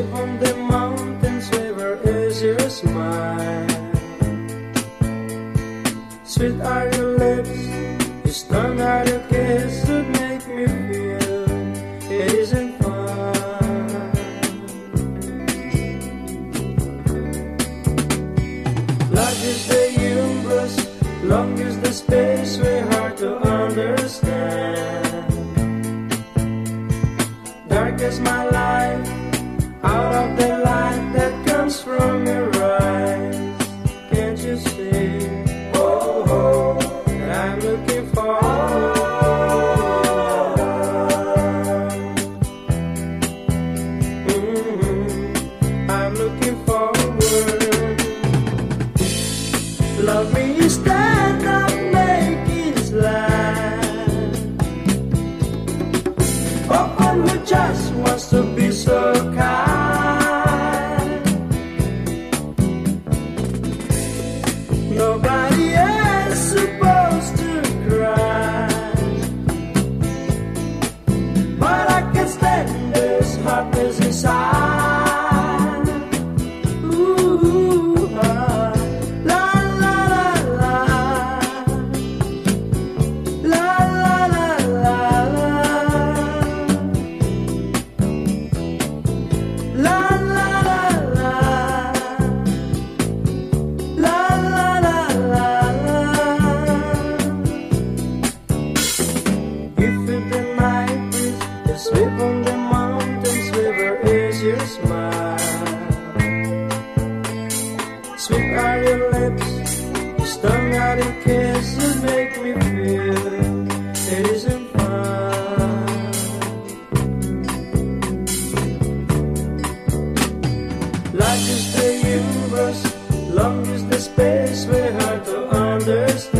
live on the mountains where is your smile. Sweet are your lips your tongue are your kiss that make me feel it isn't fun. Large is the universe long is the space we're hard to understand. Dark is my life out of the light that comes from your eyes, can't you see? Oh, oh that I'm looking for. Mm-hmm. I'm looking forward. Love me instead of making life. Oh, oh, I just wants to be so kind. Sweet Sweet are your lips, stung out your kisses make me feel it isn't fun. Life is the universe, long is the space we hard to understand.